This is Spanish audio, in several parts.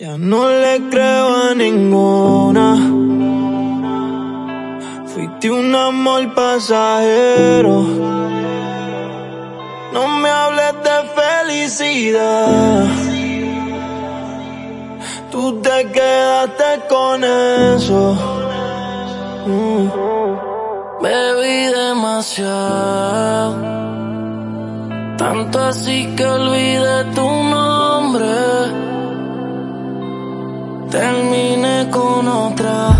Ya no le creo a ninguna. Fuiste un amor pasajero. No me hables de felicidad. Tú te quedaste con eso. Mm. Bebí demasiado. Tanto así que olvidé tu Terminé con otra,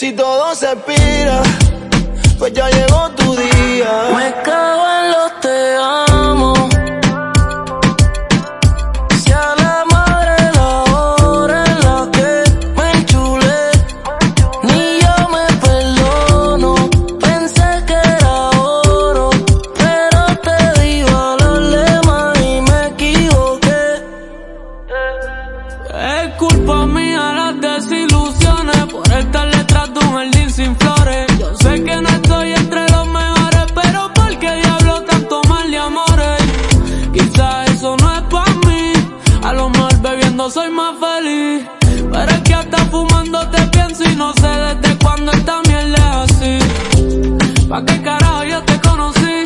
Si todo se pira, pues ya llegó tu día. Me cago Quizás eso no es para mí, a lo mejor bebiendo soy más feliz. Pero es que hasta fumando te pienso y no sé desde cuándo esta mierda es así. ¿Pa' qué carajo yo te conocí?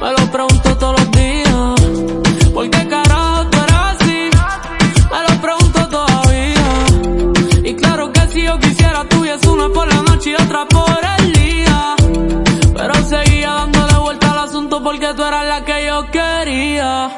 Me lo pregunto todos los días. ¿Por qué carajo tú eres así? Me lo pregunto una por la noche y otra por que yo quería.